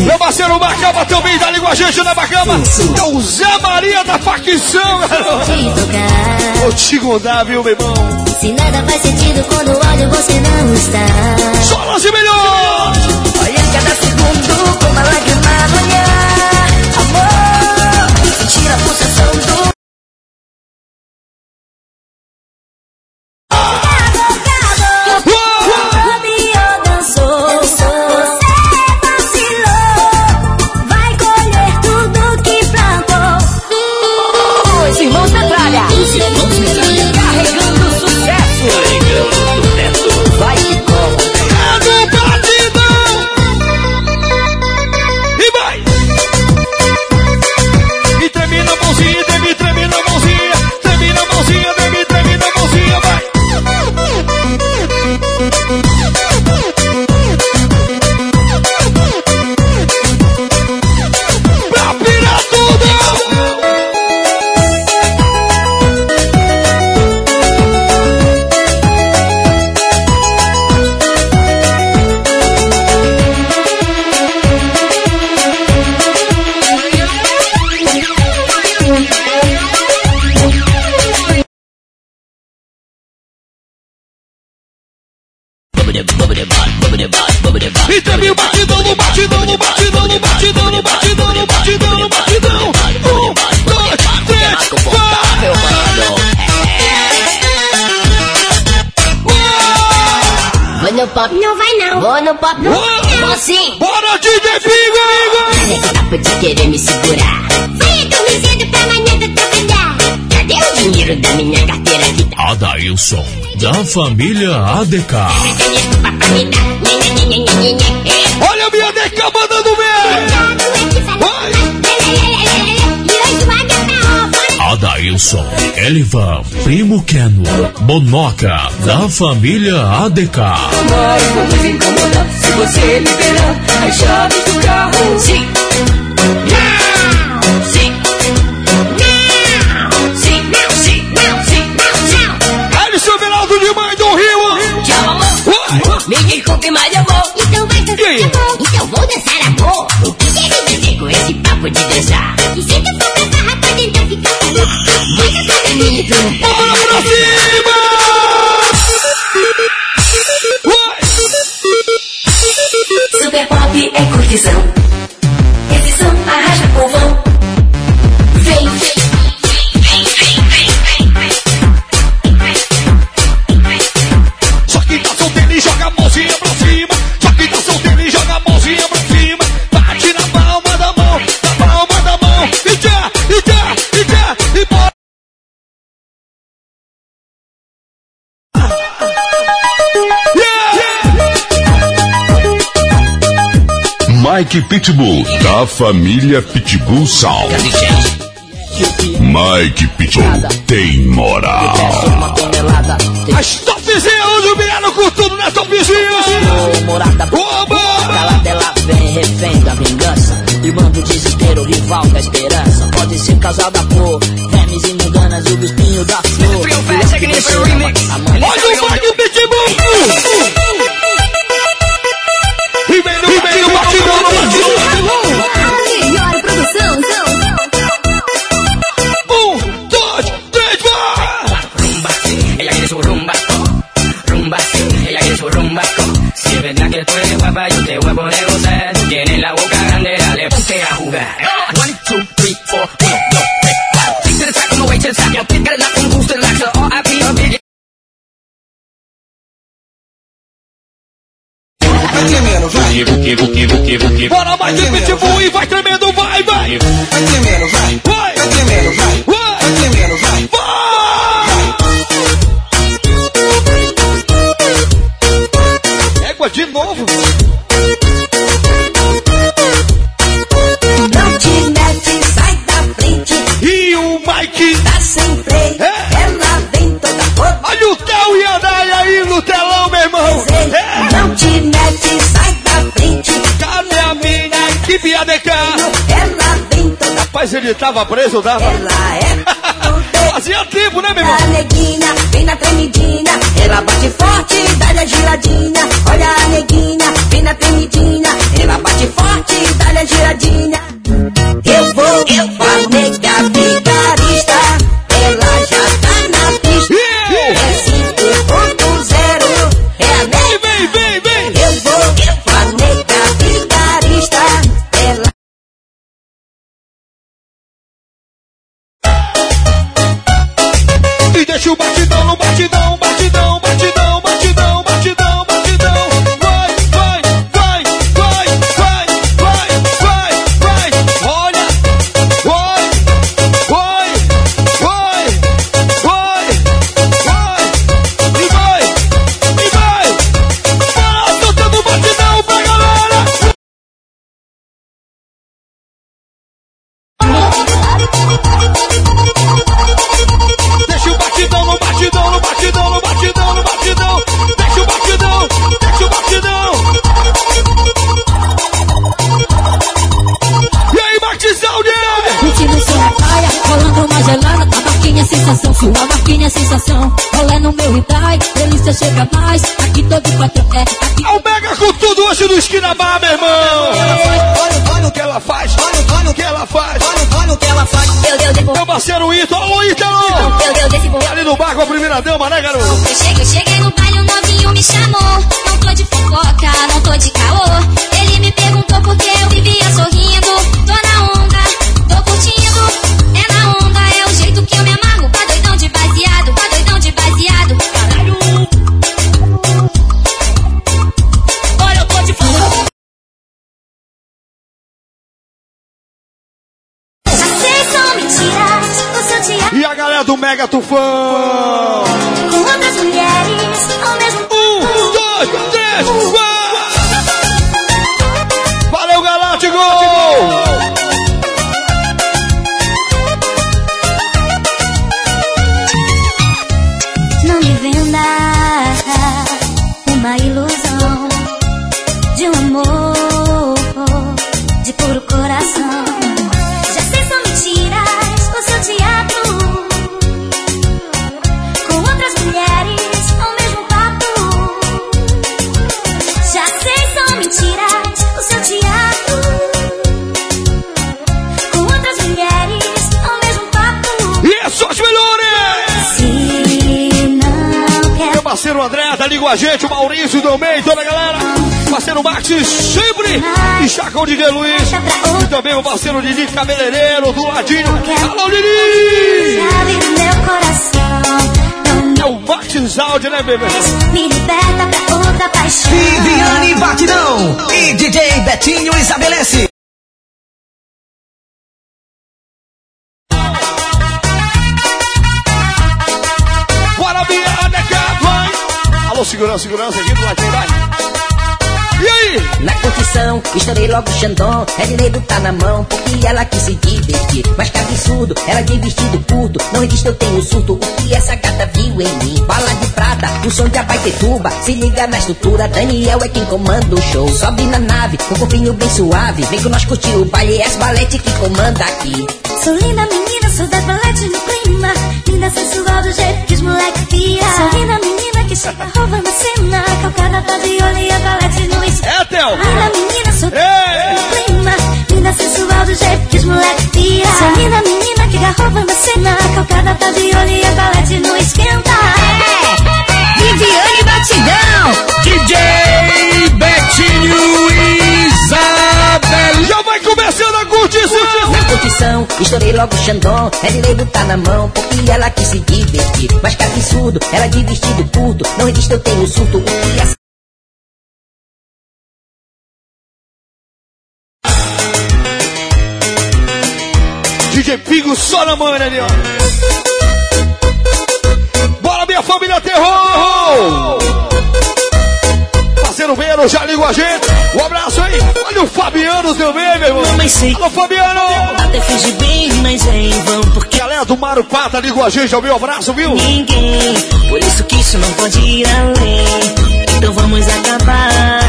Meu parceiro Bacama também tá ali com a gente, né, Bacama? É o Zé Maria da facção, garoto. Te tocar. Vou te contar, viu, meu irmão? Se nada faz sentido quando olho você não está. Só lance melhor! Olha cada segundo com uma E treme o batidão no batidão, no batidão, no batidão, no batidão, no batidão, no batidão. Um, dois, três, vai! Vou no pop. Não vai não. Vou no pop. Não vai não. Vou sim. Bora, DJ Pingo! Esse papo de querer me segurar. Vai dormir cedo pra amanhã eu trabalhar. Cadê o dinheiro da minha carteira que tá? Adailson, da família ADK. Olha a minha DK mandando bem! Vai! Adailson. Elivan, Primo Keno, Monoca, da família ADK. Nós vamos incomodar se você liberar as chaves do carro. Sim. Não. Mas eu vou. Então vai dançar amor. Então vou dançar amor. O que quer dizer com esse papo de dançar? E se tu for pra farra, pode então ficar calor. Muito bonito. Bora pra cima! Super pop é curtição. Mike Pitbull, da família Pitbull Sound. Mike Pitbull tem moral. As topzinhas do Milano com tudo na topzinha. Morada. Oba! Cala dela vem, refém da vingança. Irmão do desespero, rival da esperança. Pode ser casal da cor, vermes e mundanas e o bispinho da flor. Olha o Mike ella quiere su rumba. Si es verdad que tú eres guapa, yo te voy a poner a gozar. Tienes la boca grande, dale, ponte a jugar. One, two, three, four, uno, dos, tres, cuatro. Take to the top, the way to the top. Yo got enough and boost the lights, so all I be a big. Bora mais de pitbull e vai tremendo, vai, vai! Vai tremendo, vai! Vai! Vai tremendo, vai! Vai! Vai tremendo, vai! Vai! Égua de novo! Não te mete, sai da frente. E o Mike tá sempre. É. Ela vem toda cor. Olha o Theo e a Dai aí no telão, meu irmão! É. Não te mete, sai da frente. Cadê a minha equipe ADK? Ela vem toda Rapaz, ele tava preso, tava? Ela é *laughs* Fazia tempo, né, meu irmão? A neguinha, vem na tremidinha. Ela bate forte, dá-lhe a giradinha. Olha a neguinha, vem na tremidinha. Ela bate forte, dá-lhe a giradinha. Eu vou, eu vou, nega vigarista. Chega mais, aqui todo patrão é, aqui É o Mega com tudo hoje no Esquina Bar, meu irmão. Olha, olha o que ela faz, olha, olha o que ela faz. Olha, olha o que ela faz. Eu deu devo. Meu parceiro Ito, alô Ítalo. Eu deu desse voo. Ali no bar com a primeira dama, né, garoto? Eu cheguei, cheguei no baile, o novinho me chamou. Mega Tufão. Abaitetuba. Se liga na estrutura, Daniel é quem comanda o show. Sobe na nave, com um corpinho bem suave. Vem com nós curtir o baile, é as balete que comanda aqui. Sou linda menina, sou das baletes no clima. Linda sensual do jeito que os moleque pira. Sou linda menina que chega roubando cena. Calcada tá de olho e a balete no escuro. É, Theo! Linda menina, sou Ei! no clima. Linda sensual do jeito que os moleque pira. Sou linda menina que garroba na cena. Calcada tá de olho e a balete no esquenta. É! Viviane Batidão. DJ Betinho Isabel. Já vai começando a curtição. Na curtição, estourei logo o Xandão. Redneiro tá na mão, porque ela quis se divertir. Mas que absurdo, ela de vestido curto. Não resiste, eu tenho surto. O que essa DJ Pingo só na manha ali, ó. Bora, minha família Terror! Parceiro Beno, já liga a gente. Um abraço aí. Olha o Fabiano também, meu irmão. Mas sei. Alô, Fabiano! Até finge bem, mas é em vão, porque Galera do Mário Pata liga a gente, já viu? Um abraço, viu? ninguém. Por isso que isso não pode ir além. Então vamos acabar.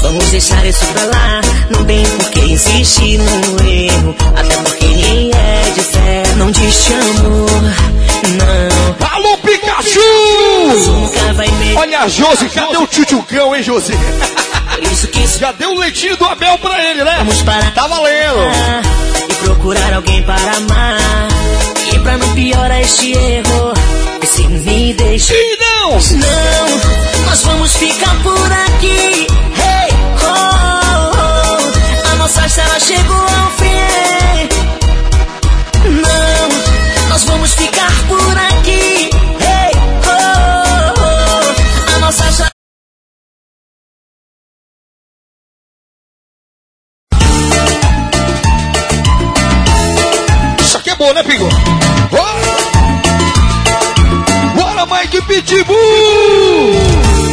Vamos deixar isso pra lá. Não tem por que insistir no erro. Até porque nem é de fé. Não diz amor. Não. Alô, Pikachu! Olha a Josi, cadê o tchutchucão, hein, Josi? Já deu o leitinho do Abel pra ele, né? Vamos parar. Tá valendo! E procurar alguém para amar. E pra não piorar este erro, se me deixa. E não! Não, nós vamos ficar por aqui. Hey, oh, oh, oh. A nossa estrada chegou ao fim. Não, nós vamos ficar por aqui. Hey, oh, oh. A nossa estrada. Isso aqui é bom, né, Pingo? Bora! Bora, Mike Pitbull!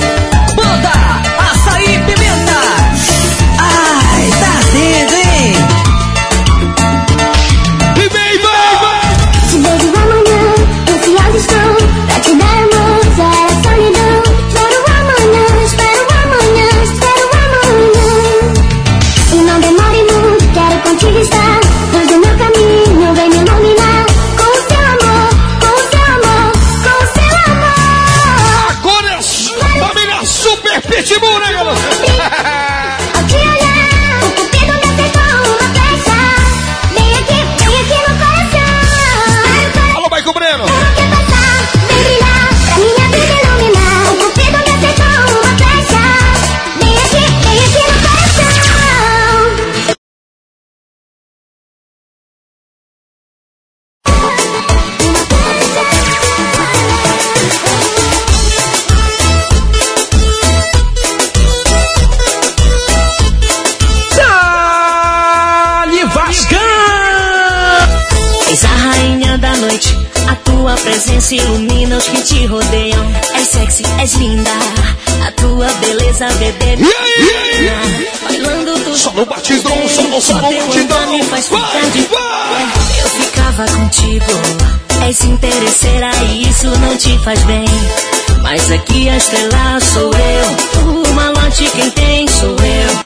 Faz bem. Mas aqui a estrela sou eu, o malote quem tem sou eu.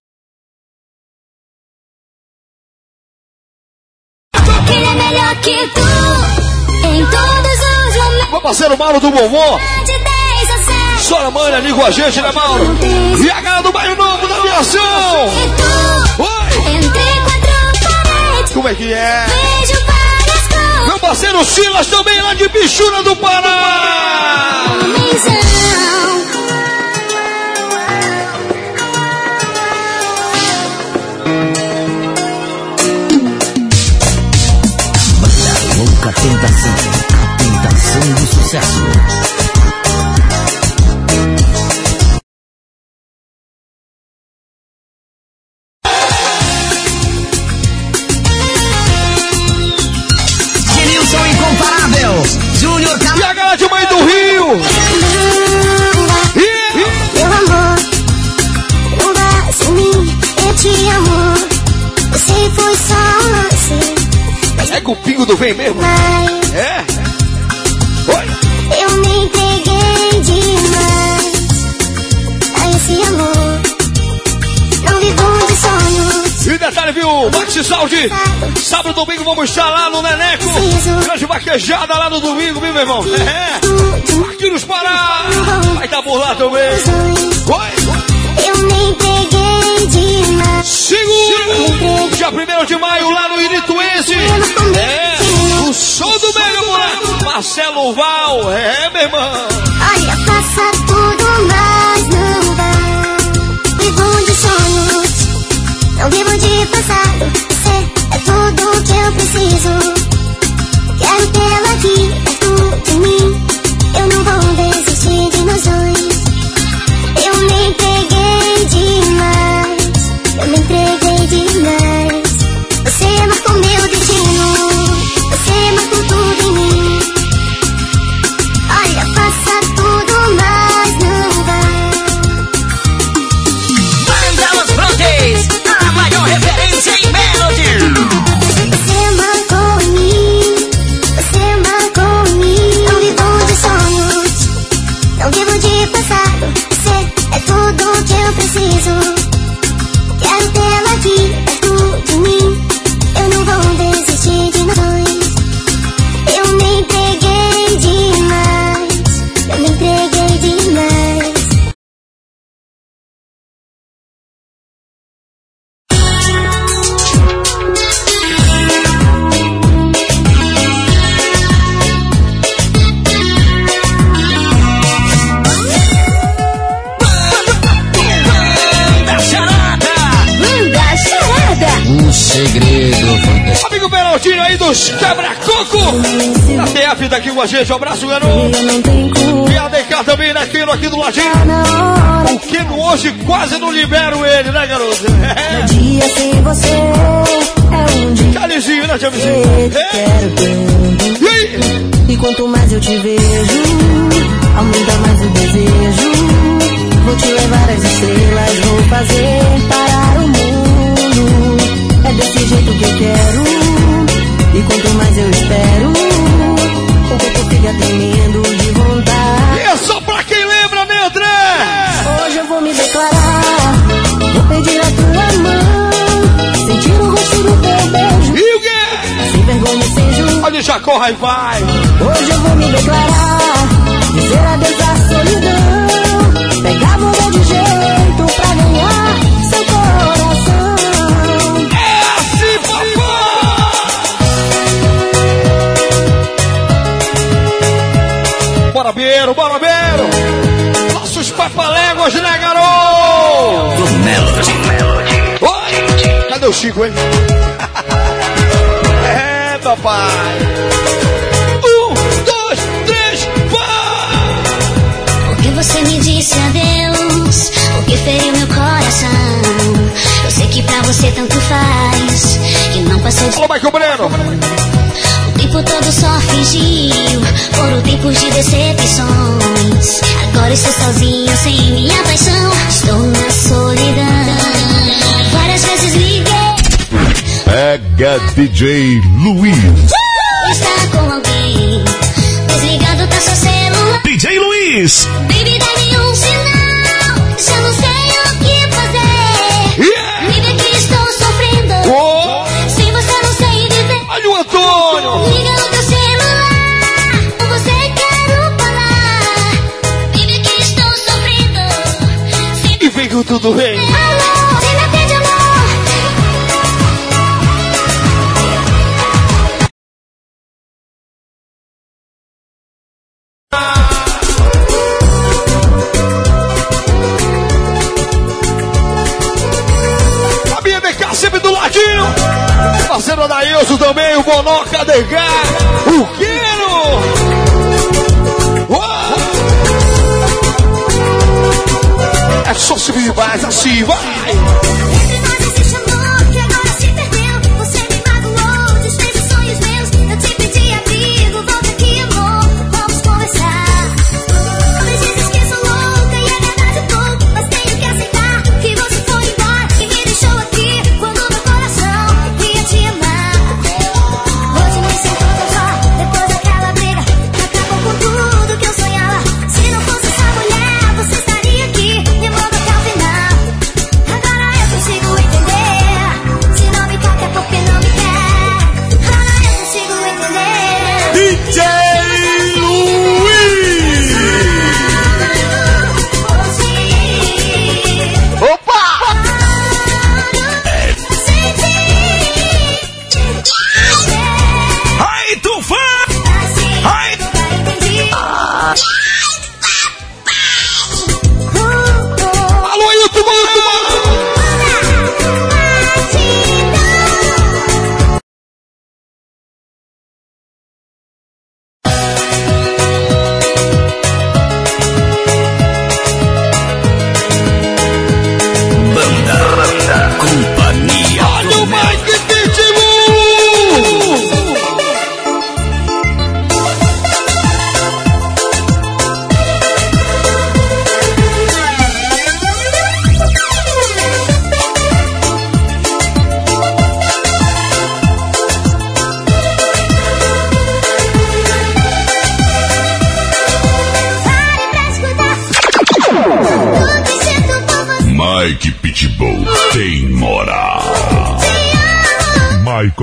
Ele é melhor que tu. Em todos os momentos. Meu parceiro Mauro do Vovô, De 10 a 7. só na manhã ali com a gente, né, Mauro? E a galera do bairro novo da aviação! E tu. Oi! Entre quatro paredes. Como é que é? Cores. Meu parceiro Silas também lá de Bichura do Pará. Manda louca tentação, a tentação do sucesso. Com o pingo do vem mesmo? Mas É? Oi? eu me entreguei demais a esse amor. Não vivo de sonhos. E detalhe, viu? Maxi Saúde. Sábado e domingo vamos estar lá no Neneco. Grande vaquejada lá no domingo, viu, meu irmão? É. Aqui nos Pará. Vai estar por lá também. Oi? Eu me entreguei demais. Segura! Dia 1 de maio, lá no Irituense. É. O som do meio, moleque. Marcelo Val. É, meu irmão. Olha, faça tudo, mas não Cadê o Chico, hein? *laughs* é, papai! Um, dois, três, vai! Porque você me disse adeus, porque feriu meu coração. Eu sei que pra você tanto faz, que não passou de Alô, Michael Breno! O tempo todo só fingiu, foram tempos de decepções. Agora estou sozinho, sem minha paixão, estou na solidão. Várias vezes liguei, Pega DJ Luiz. está com alguém. Desligado tá seu celular, DJ Luiz. baby, dá-me um sinal. Já não sei o que fazer. Yeah! Me vê que estou sofrendo. Oh! Sem você não sei viver. Olha o Antônio! Liga no teu celular, com você quero falar. Baby, que estou sofrendo. E vem com tudo bem! Alô,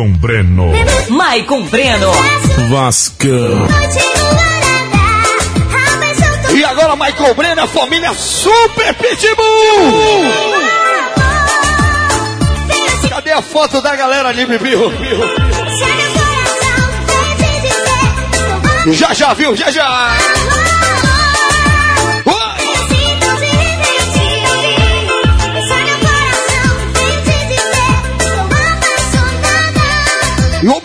Maicon Breno. Maicon Breno. Vascão. E agora Michael Breno, a família Super Pitbull! Cadê a foto da galera ali, Bibiu? Já já viu, já já!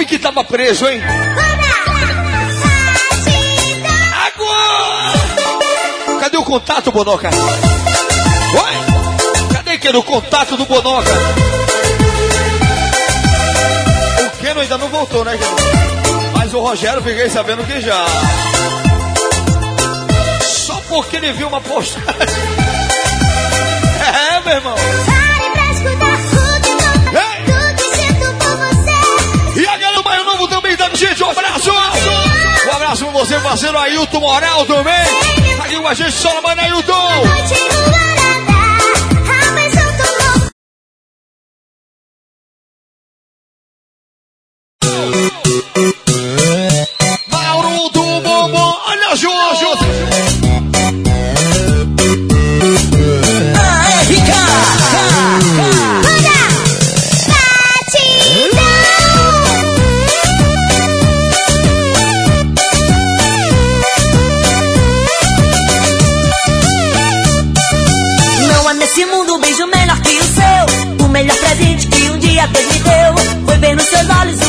Que tava preso, hein? Agora! Cadê o contato, Bonoca? Oi? Cadê que era o contato do Bonoca? O Keno ainda não voltou, né, gente? Mas o Rogério fiquei sabendo que já. Só porque ele viu uma postagem. *laughs* É, meu irmão. Gente, um abraço! Um abraço pra você, parceiro Ailton Moral também. Aqui com a gente, só mano Ailton! Mauro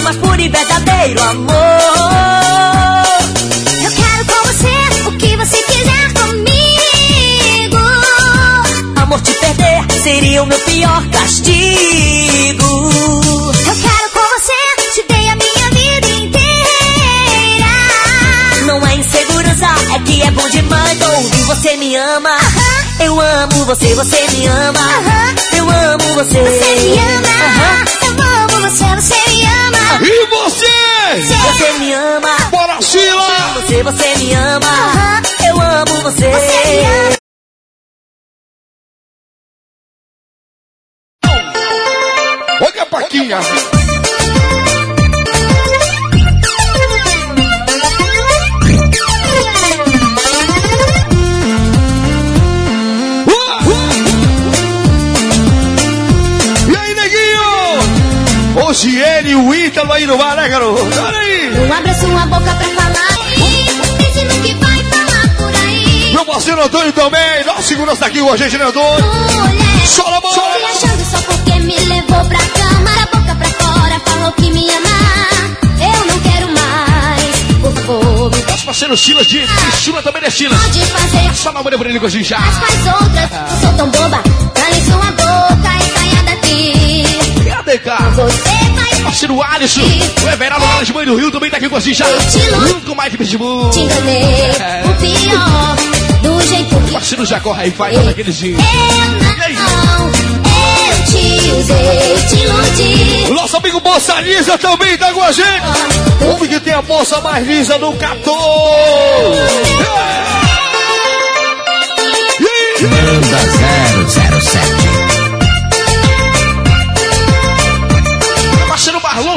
mais puro e verdadeiro amor. Eu quero com você o que você quiser comigo. Amor, te perder seria o meu pior castigo. Eu quero com você, te dei a minha vida inteira. Não é insegurança, é que é bom demais ouvir você me ama. Eu amo você, você me ama. Eu amo você. Você me ama. Aham. Eu amo você, você me ama. E você? Você me ama. Bora, Sila! Você, você me ama. Eu amo você. Você me ama. Olha a Paquinha! Hoje ele e o Ítalo aí no bar, né, garoto? Olha aí! Não abra sua boca pra falar aí. No que vai falar por aí. Meu parceiro Antônio também, nosso segurança tá aqui com a gente, né, Antônio? Mulher, Sola a bola! te achando só porque me levou pra cama. Boca pra fora, falou que me ama. Eu não quero mais. Por favor, me Nosso parceiro Silas de Chila também é Silas. pode fazer. Só uma mulher pra ele com a gente já. Mas faz outras, não sou tão boba. Cale sua boca e saia daqui. Cara? Você vai Parceiro Alisson, o Everaldo lá de Mãe do Rio também tá aqui com a gente já. Junto com o Mike Pitbull. te enganei. O pior, do jeito que Parceiro Jacó aí faz tá daquele jeito. não. Eu te usei, te iludi. O nosso amigo Bolsa Lisa também tá com a gente. O homem que tem a bolsa mais lisa do Catô. Manda 007.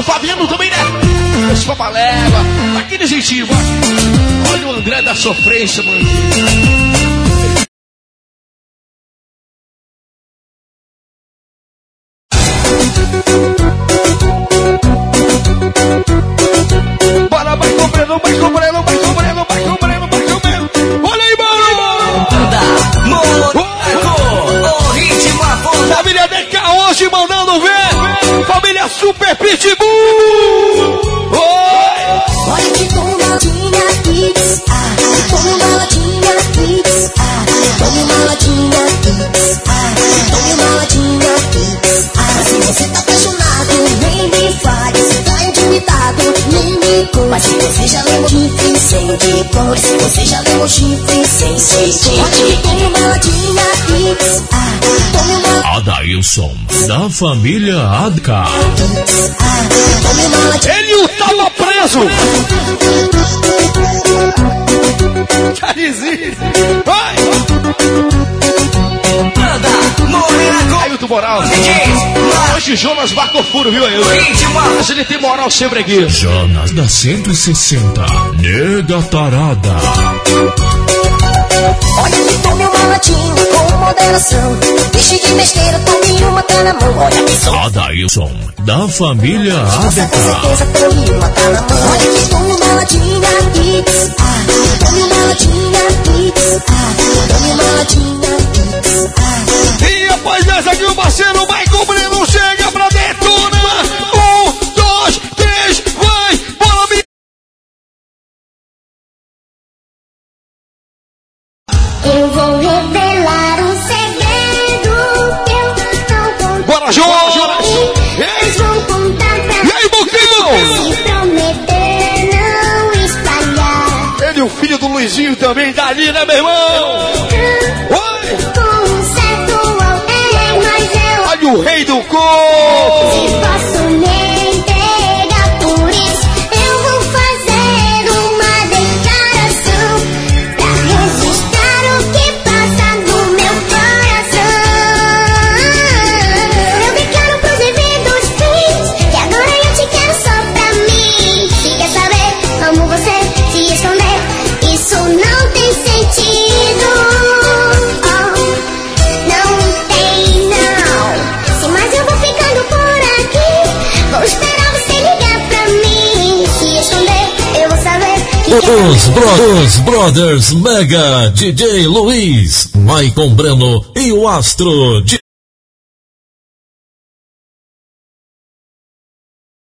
Marlon, Fabiano também, né? Esse papaléva, daquele jeitinho, ó. Olha o André da sofrência, mano. Pitbull. Oi! Olha que se você já levou chifre sem de conte, se você já levou chifre sem se Olha que tome uma latinha Pix, ah, tome uma Adailson, da família Adka. tome uma latinha Ele tava preso! Carizinho! Vai! Morena moral. Hoje Jonas marcou furo, viu aí? Mas ele tem moral sempre aqui. Jonas da 160. Nega tarada. Olha que tome uma latinha com moderação. Deixe de besteira, tome uma tá na mão. Olha que som. Adailson, da família Com certeza, ADK. tome uma tá na mão. Olha que tome uma latinha, Hits. Ah, tome uma latinha, Hits. Ah, tome uma latinha. Ah. E essa aqui, o parceiro Michael Breno chega pra detonar. Um, dois, três, vai, bola, minha. Eu vou revelar um segredo que eu não contei. Bora, Jonas! Eles vão contar pra E aí, Boquinho? Se prometer não espalhar. Ele, o filho do Luizinho também tá ali, né, meu irmão? Os, bro os Brothers Mega DJ Luiz, Maicon Breno e o Astro